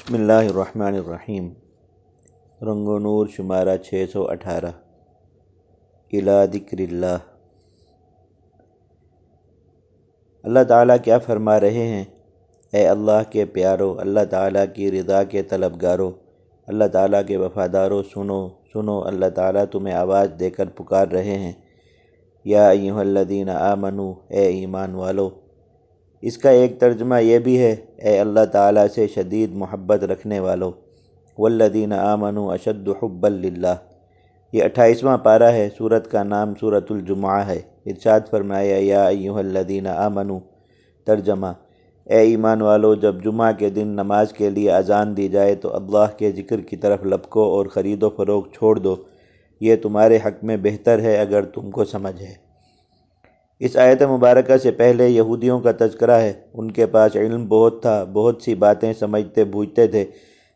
بسم اللہ الرحمن الرحیم۔ رنگ و نور شمارہ چھ سو اٹھارہ۔ الا ذکر اللہ۔ اللہ تعالیٰ کیا فرما رہے ہیں؟ اے اللہ کے پیارو، اللہ تعالیٰ کی رضا کے طلبگارو، اللہ تعالیٰ کے وفادارو، سنو سنو، اللہ تعالیٰ تمہیں آواز دے کر پکار رہے ہیں۔ یا ایہا الذین آمنو، اے ایمان والو اس کا ایک ترجمہ یہ بھی ہے، اے اللہ تعالیٰ سے شدید محبت رکھنے والو۔ والذین آمنوا اشد حبا للہ یہ اٹھائیسواں پارہ ہے، سورت کا نام سورت الجمعہ ہے۔ ارشاد فرمایا، یا ایوہ الذین آمنوا، ترجمہ۔ اے ایمان والو، جب جمعہ کے دن نماز کے لیے اذان دی جائے تو اللہ کے ذکر کی طرف لپکو اور خرید و فروغ چھوڑ دو۔ یہ تمہارے حق میں بہتر ہے اگر تم کو سمجھ ہے۔ اس آیت مبارکہ سے پہلے یہودیوں کا تذکرہ ہے۔ ان کے پاس علم بہت تھا، بہت سی باتیں سمجھتے، بوجھتے تھے،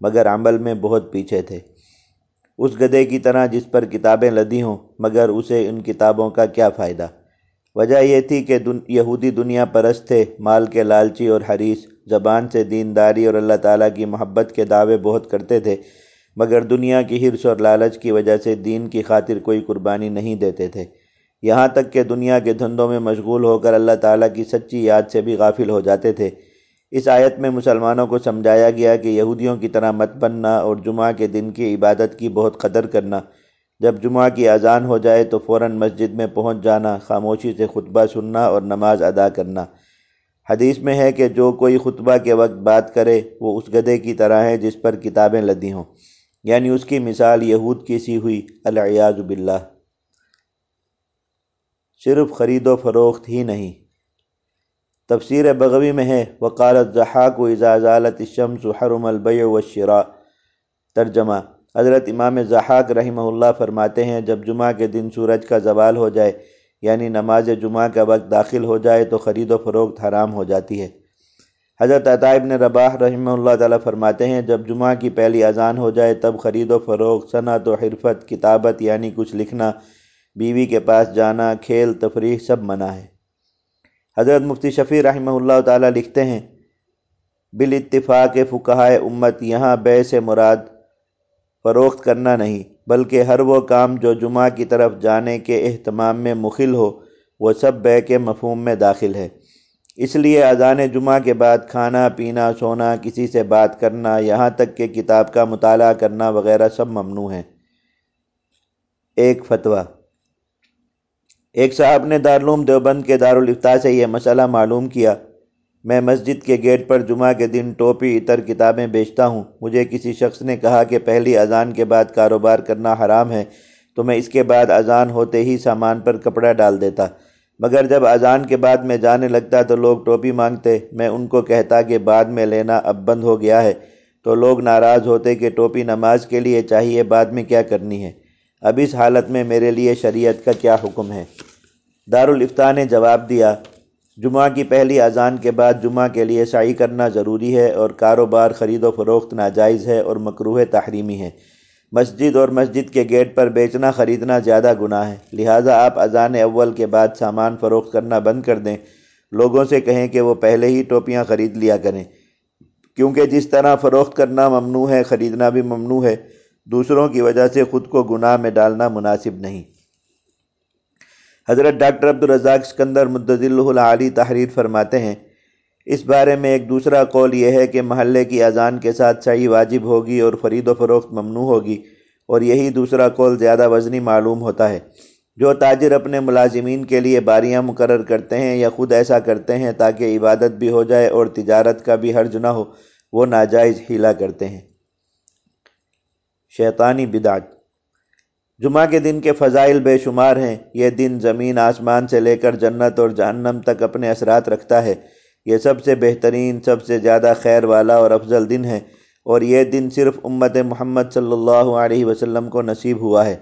مگر عمل میں بہت پیچھے تھے۔ اس گدے کی طرح جس پر کتابیں لدی ہوں، مگر اسے ان کتابوں کا کیا فائدہ؟ وجہ یہ تھی کہ یہودی دنیا پرست تھے، مال کے لالچی اور حریص، زبان سے دینداری اور اللہ تعالیٰ کی محبت کے دعوے بہت کرتے تھے، مگر دنیا کی حرص اور لالچ کی وجہ سے دین کی خاطر کوئی قربانی نہیں دیتے تھے۔ یہاں تک کہ دنیا کے دھندوں میں مشغول ہو کر اللہ تعالیٰ کی سچی یاد سے بھی غافل ہو جاتے تھے۔ اس آیت میں مسلمانوں کو سمجھایا گیا کہ یہودیوں کی طرح مت بننا اور جمعہ کے دن کی عبادت کی بہت قدر کرنا۔ جب جمعہ کی اذان ہو جائے تو فوراً مسجد میں پہنچ جانا، خاموشی سے خطبہ سننا اور نماز ادا کرنا۔ حدیث میں ہے کہ جو کوئی خطبہ کے وقت بات کرے، وہ اس گدے کی طرح ہے جس پر کتابیں لدی ہوں۔ یعنی اس کی مثال یہود کی سی ہوئی، العیاذ باللہ۔ صرف خرید و فروخت ہی نہیں۔ تفسیر بغوی میں ہے، وقالت زحاق و ازازالت الشمس حرم البیع والشراء۔ ترجمہ حضرت امام زحاق رحمہ اللہ فرماتے ہیں، جب جمعہ کے دن سورج کا زوال ہو جائے یعنی نماز جمعہ کا وقت داخل ہو جائے، تو خرید و فروخت حرام ہو جاتی ہے۔ حضرت عطا ابن رباح رحمہ اللہ تعالیٰ فرماتے ہیں، جب جمعہ کی پہلی اذان ہو جائے، تب خرید و فروغ صنعت و حرفت، کتابت یعنی کچھ لکھنا بیوی کے پاس جانا، کھیل، تفریح سب منع ہے۔ حضرت مفتی شفیع رحمہ اللہ تعالیٰ لکھتے ہیں، بالاتفاق فقہائے امت، یہاں بے سے مراد فروخت کرنا نہیں، بلکہ ہر وہ کام جو جمعہ کی طرف جانے کے اہتمام میں مخل ہو، وہ سب بے کے مفہوم میں داخل ہے۔ اس لیے اذان جمعہ کے بعد کھانا، پینا، سونا، کسی سے بات کرنا، یہاں تک کہ کتاب کا مطالعہ کرنا وغیرہ سب ممنوع ہیں۔ ایک فتویٰ۔ ایک صاحب نے دارالعلوم دیوبند کے دارالفتاح سے یہ مسئلہ معلوم کیا۔ میں مسجد کے گیٹ پر جمعہ کے دن ٹوپی، اتر کتابیں بیچتا ہوں۔ مجھے کسی شخص نے کہا کہ پہلی اذان کے بعد کاروبار کرنا حرام ہے، تو میں اس کے بعد اذان ہوتے ہی سامان پر کپڑا ڈال دیتا۔ مگر جب اذان کے بعد میں جانے لگتا تو لوگ ٹوپی مانگتے۔ میں ان کو کہتا کہ بعد میں لینا اب بند ہو گیا ہے۔ تو لوگ ناراض ہوتے کہ ٹوپی نماز کے لیے چاہیے، بعد میں کیا کرنی ہے؟ اب اس حالت میں میرے لیے شریعت کا کیا حکم ہے؟ دارالفتاح نے جواب دیا، جمعہ کی پہلی اذان کے بعد جمعہ کے لیے سعی کرنا ضروری ہے اور کاروبار خرید و فروخت ناجائز ہے اور مکروح تحریمی ہے۔ مسجد اور مسجد کے گیٹ پر بیچنا، خریدنا زیادہ گناہ ہے۔ لہٰذا آپ اذان اول کے بعد سامان فروخت کرنا بند کر دیں۔ لوگوں سے کہیں کہ وہ پہلے ہی ٹوپیاں خرید لیا کریں۔ کیونکہ جس طرح فروخت کرنا ممنوع ہے، خریدنا بھی ممنوع ہے۔ دوسروں کی وجہ سے خود کو گناہ میں ڈالنا مناسب نہیں۔ حضرت ڈاکٹر عبدالرزاق سکندر مدذل العالی تحریر فرماتے ہیں، اس بارے میں ایک دوسرا قول یہ ہے کہ محلے کی اذان کے ساتھ صحیح واجب ہوگی اور فرید و فروخت ممنوع ہوگی، اور یہی دوسرا قول زیادہ وزنی معلوم ہوتا ہے۔ جو تاجر اپنے ملازمین کے لیے باریاں مقرر کرتے ہیں یا خود ایسا کرتے ہیں تاکہ عبادت بھی ہو جائے اور تجارت کا بھی حرج نہ ہو، وہ ناجائز ہیلا کرتے ہیں۔ شیطانی بدعت۔ جمعہ کے دن کے فضائل بے شمار ہیں۔ یہ دن زمین آسمان سے لے کر جنت اور جہنم تک اپنے اثرات رکھتا ہے۔ یہ سب سے بہترین، سب سے زیادہ خیر والا اور افضل دن ہے۔ اور یہ دن صرف امت محمد صلی اللہ علیہ وسلم کو نصیب ہوا ہے۔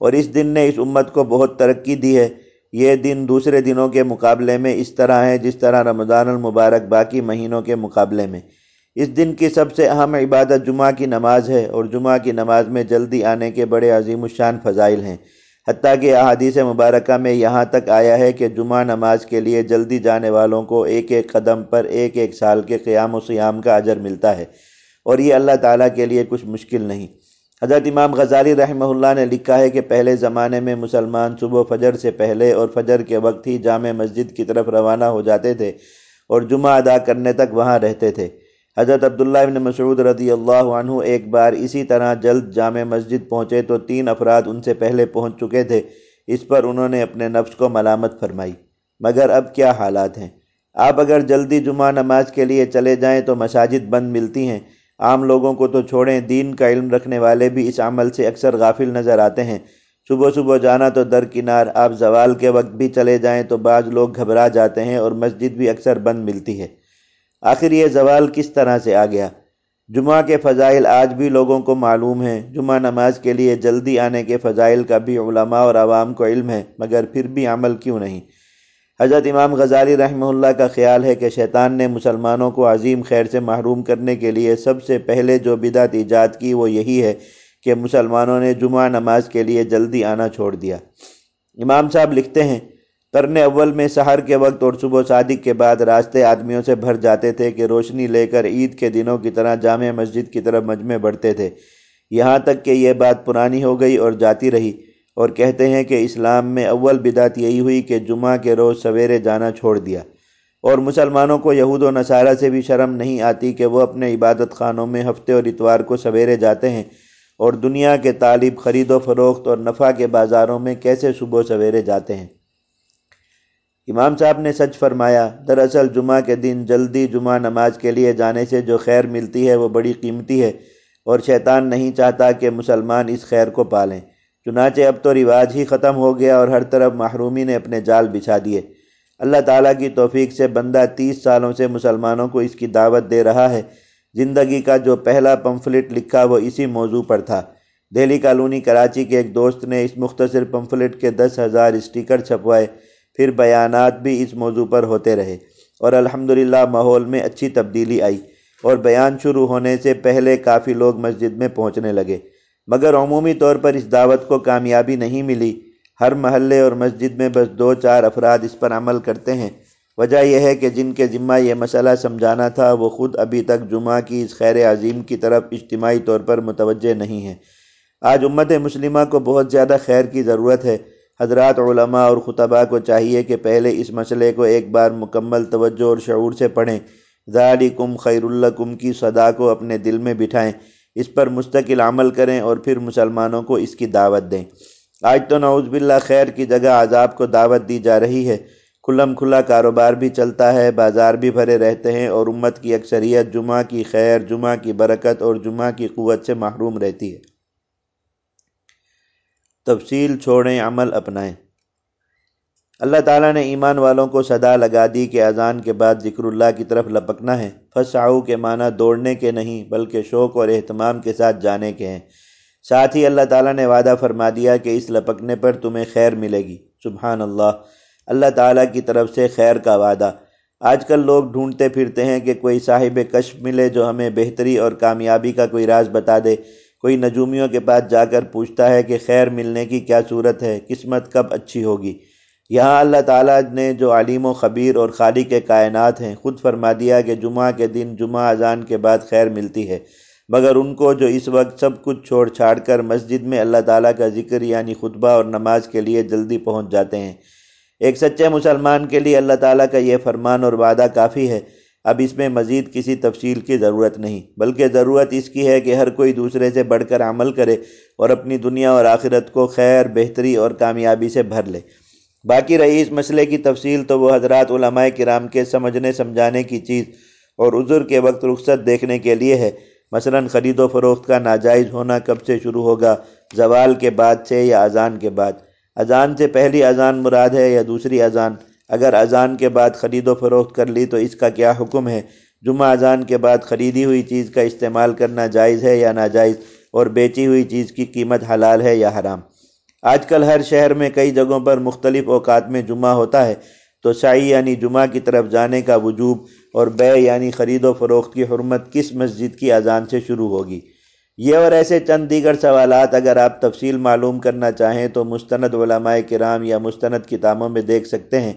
اور اس دن نے اس امت کو بہت ترقی دی ہے۔ یہ دن دوسرے دنوں کے مقابلے میں اس طرح ہے جس طرح رمضان المبارک باقی مہینوں کے مقابلے میں۔ اس دن کی سب سے اہم عبادت جمعہ کی نماز ہے اور جمعہ کی نماز میں جلدی آنے کے بڑے عظیم الشان فضائل ہیں۔ حتیٰ کہ احادیث مبارکہ میں یہاں تک آیا ہے کہ جمعہ نماز کے لیے جلدی جانے والوں کو ایک ایک قدم پر ایک ایک سال کے قیام و سیام کا اجر ملتا ہے اور یہ اللہ تعالیٰ کے لیے کچھ مشکل نہیں۔ حضرت امام غزالی رحمہ اللہ نے لکھا ہے کہ پہلے زمانے میں مسلمان صبح فجر سے پہلے اور فجر کے وقت ہی جامع مسجد کی طرف روانہ ہو جاتے تھے اور جمعہ ادا کرنے تک وہاں رہتے تھے۔ حضرت عبداللہ بن مسعود رضی اللہ عنہ ایک بار اسی طرح جلد جامع مسجد پہنچے تو تین افراد ان سے پہلے پہنچ چکے تھے۔ اس پر انہوں نے اپنے نفس کو ملامت فرمائی۔ مگر اب کیا حالات ہیں؟ آپ اگر جلدی جمعہ نماز کے لیے چلے جائیں تو مساجد بند ملتی ہیں۔ عام لوگوں کو تو چھوڑیں، دین کا علم رکھنے والے بھی اس عمل سے اکثر غافل نظر آتے ہیں۔ صبح صبح جانا تو درکنار آپ زوال کے وقت بھی چلے جائیں تو بعض لوگ گھبرا جاتے ہیں اور مسجد بھی اکثر بند ملتی ہے۔ آخر یہ زوال کس طرح سے آ گیا؟ جمعہ کے فضائل آج بھی لوگوں کو معلوم ہیں۔ جمعہ نماز کے لیے جلدی آنے کے فضائل کا بھی علماء اور عوام کو علم ہے، مگر پھر بھی عمل کیوں نہیں؟ حضرت امام غزالی رحمہ اللہ کا خیال ہے کہ شیطان نے مسلمانوں کو عظیم خیر سے محروم کرنے کے لیے سب سے پہلے جو بدعت ایجاد کی وہ یہی ہے کہ مسلمانوں نے جمعہ نماز کے لیے جلدی آنا چھوڑ دیا۔ امام صاحب لکھتے ہیں قرن اول میں سحر کے وقت اور صبح صادق کے بعد راستے آدمیوں سے بھر جاتے تھے کہ روشنی لے کر عید کے دنوں کی طرح جامع مسجد کی طرف مجمع بڑھتے تھے۔ یہاں تک کہ یہ بات پرانی ہو گئی اور جاتی رہی اور کہتے ہیں کہ اسلام میں اول بدعت یہی ہوئی کہ جمعہ کے روز سویرے جانا چھوڑ دیا۔ اور مسلمانوں کو یہود و نصارہ سے بھی شرم نہیں آتی کہ وہ اپنے عبادت خانوں میں ہفتے اور اتوار کو سویرے جاتے ہیں اور دنیا کے طالب خرید و فروخت اور نفع کے بازاروں میں کیسے صبح سویرے جاتے ہیں۔ امام صاحب نے سچ فرمایا، دراصل جمعہ کے دن جلدی جمعہ نماز کے لیے جانے سے جو خیر ملتی ہے وہ بڑی قیمتی ہے اور شیطان نہیں چاہتا کہ مسلمان اس خیر کو پالیں۔ چنانچہ اب تو رواج ہی ختم ہو گیا اور ہر طرف محرومی نے اپنے جال بچھا دیے۔ اللہ تعالیٰ کی توفیق سے بندہ تیس سالوں سے مسلمانوں کو اس کی دعوت دے رہا ہے۔ زندگی کا جو پہلا پمفلٹ لکھا وہ اسی موضوع پر تھا۔ دہلی کالونی کراچی کے ایک دوست نے اس مختصر پمفلٹ کے دس ہزار اسٹیکر چھپوائے۔ پھر بیانات بھی اس موضوع پر ہوتے رہے اور الحمدللہ ماحول میں اچھی تبدیلی آئی اور بیان شروع ہونے سے پہلے کافی لوگ مسجد میں پہنچنے لگے، مگر عمومی طور پر اس دعوت کو کامیابی نہیں ملی۔ ہر محلے اور مسجد میں بس دو چار افراد اس پر عمل کرتے ہیں۔ وجہ یہ ہے کہ جن کے ذمہ یہ مسئلہ سمجھانا تھا، وہ خود ابھی تک جمعہ کی اس خیر عظیم کی طرف اجتماعی طور پر متوجہ نہیں ہیں۔ آج امت مسلمہ کو بہت زیادہ خیر کی ضرورت ہے۔ حضرات علماء اور خطبہ کو چاہیے کہ پہلے اس مسئلے کو ایک بار مکمل توجہ اور شعور سے پڑھیں۔ ذالکم خیر الکم کی صدا کو اپنے دل میں بٹھائیں۔ اس پر مستقل عمل کریں اور پھر مسلمانوں کو اس کی دعوت دیں۔ آج تو نعوذ باللہ خیر کی جگہ عذاب کو دعوت دی جا رہی ہے۔ کھلم کھلا کاروبار بھی چلتا ہے، بازار بھی بھرے رہتے ہیں اور امت کی اکثریت جمعہ کی خیر، جمعہ کی برکت اور جمعہ کی قوت سے محروم رہتی ہے۔ تفصیل چھوڑیں، عمل اپنائیں۔ اللہ تعالیٰ نے ایمان والوں کو صدا لگا دی کہ اذان کے بعد ذکر اللہ کی طرف لپکنا ہے۔ فسعو کے معنی دوڑنے کے نہیں، بلکہ شوق اور اہتمام کے ساتھ جانے کے ہیں۔ ساتھ ہی اللہ تعالیٰ نے وعدہ فرما دیا کہ اس لپکنے پر تمہیں خیر ملے گی۔ سبحان اللہ اللہ تعالیٰ کی طرف سے خیر کا وعدہ۔ آج کل لوگ ڈھونڈتے پھرتے ہیں کہ کوئی صاحب کشف ملے جو ہمیں بہتری اور کامیابی کا کوئی راز بتا دے۔ کوئی نجومیوں کے پاس جا کر پوچھتا ہے کہ خیر ملنے کی کیا صورت ہے، قسمت کب اچھی ہوگی؟ یہاں اللہ تعالیٰ نے جو علیم و خبیر اور خالی کے کائنات ہیں، خود فرما دیا کہ جمعہ کے دن جمعہ اذان کے بعد خیر ملتی ہے۔ مگر ان کو جو اس وقت سب کچھ چھوڑ چھاڑ کر مسجد میں اللہ تعالیٰ کا ذکر یعنی خطبہ اور نماز کے لیے جلدی پہنچ جاتے ہیں۔ ایک سچے مسلمان کے لیے اللہ تعالیٰ کا یہ فرمان اور وعدہ کافی ہے۔ اب اس میں مزید کسی تفصیل کی ضرورت نہیں، بلکہ ضرورت اس کی ہے کہ ہر کوئی دوسرے سے بڑھ کر عمل کرے اور اپنی دنیا اور آخرت کو خیر، بہتری اور کامیابی سے بھر لے۔ باقی رہی اس مسئلے کی تفصیل تو وہ حضرات علماء کرام کے سمجھنے، سمجھانے کی چیز اور عذر کے وقت رخصت دیکھنے کے لیے ہے۔ مثلا خرید و فروخت کا ناجائز ہونا کب سے شروع ہوگا؟ زوال کے بعد سے یا اذان کے بعد؟ اذان سے پہلی اذان مراد ہے یا دوسری اذان؟ اگر اذان کے بعد خرید و فروخت کر لی تو اس کا کیا حکم ہے؟ جمعہ اذان کے بعد خریدی ہوئی چیز کا استعمال کرنا جائز ہے یا ناجائز؟ اور بیچی ہوئی چیز کی قیمت حلال ہے یا حرام؟ آج کل ہر شہر میں کئی جگہوں پر مختلف اوقات میں جمعہ ہوتا ہے، تو شاہی یعنی جمعہ کی طرف جانے کا وجوب اور بے یعنی خرید و فروخت کی حرمت کس مسجد کی اذان سے شروع ہوگی؟ یہ اور ایسے چند دیگر سوالات اگر آپ تفصیل معلوم کرنا چاہیں تو مستند علماء کرام یا مستند کتابوں میں دیکھ سکتے ہیں۔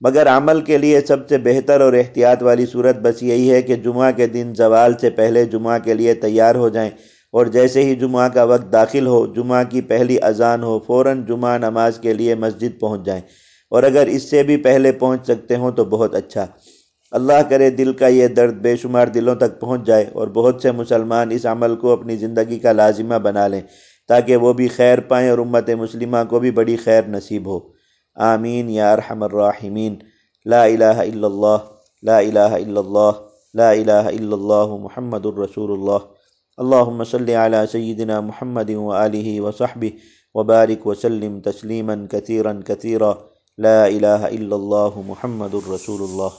مگر عمل کے لیے سب سے بہتر اور احتیاط والی صورت بس یہی ہے کہ جمعہ کے دن زوال سے پہلے جمعہ کے لیے تیار ہو جائیں اور جیسے ہی جمعہ کا وقت داخل ہو، جمعہ کی پہلی اذان ہو، فوراً جمعہ نماز کے لیے مسجد پہنچ جائیں۔ اور اگر اس سے بھی پہلے پہنچ سکتے ہوں تو بہت اچھا۔ اللہ کرے دل کا یہ درد بے شمار دلوں تک پہنچ جائے اور بہت سے مسلمان اس عمل کو اپنی زندگی کا لازمہ بنا لیں تاکہ وہ بھی خیر پائیں اور امت مسلمہ کو بھی بڑی خیر نصیب ہو۔ آمين يا أرحم الراحمين. لا إله إلا الله لا إله إلا الله لا إله إلا الله محمد رسول الله. اللهم صل على سيدنا محمد وآله وصحبه وبارك وسلم تسليما كثيرا كثيرا. لا إله إلا الله محمد رسول الله.